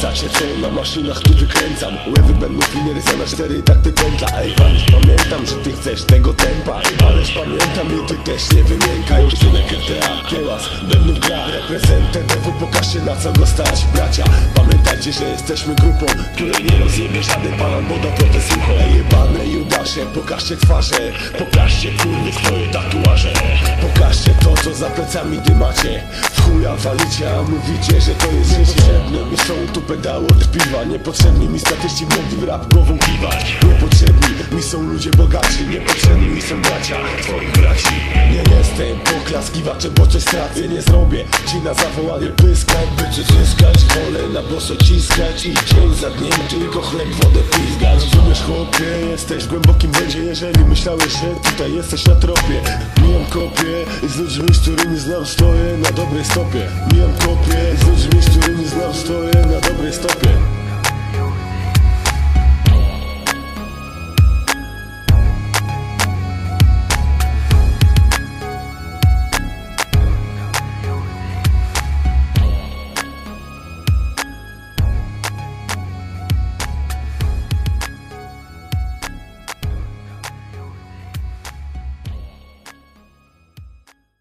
Co na maszynach tu wykręcam. Łewy będą finery za na cztery tak ty pętla Ej ależ pamiętam, że ty chcesz tego tempa. Ależ pamiętam i ty też nie wymiękaj. Synek RTA, kiełas, będą w grach. Reprezentem TW pokażcie na co go stać Bracia, pamiętajcie, że jesteśmy grupą Której nie rozjebie żaden palan, bo do to słucho Ej jebane Judasze, pokażcie twarze. Pokażcie kurwy swoje tatuaże. Pokażcie to co za plecami dymacie. W chuja walicie, a mówicie, że to jest pedały od piwa Niepotrzebni mi statyści mogli w rap głową kiwać. Niepotrzebni mi są ludzie bogaci. Niepotrzebni mi są bracia twoich braci. Nie jestem poklaskiwaczem, bo coś stracę nie zrobię Ci na zawołanie. Pyskać, by przyciskać Wolę na boso ciskać. I dzień za dniem tylko chleb, wodę pizgać. Rozumiesz chłopie, jesteś w głębokim błędzie Jeżeli myślałeś, że tutaj jesteś na tropie. Mijam kopię z ludźmi, z którymi znam stoję na dobrej stopie. Mijam kopię z ludźmi, z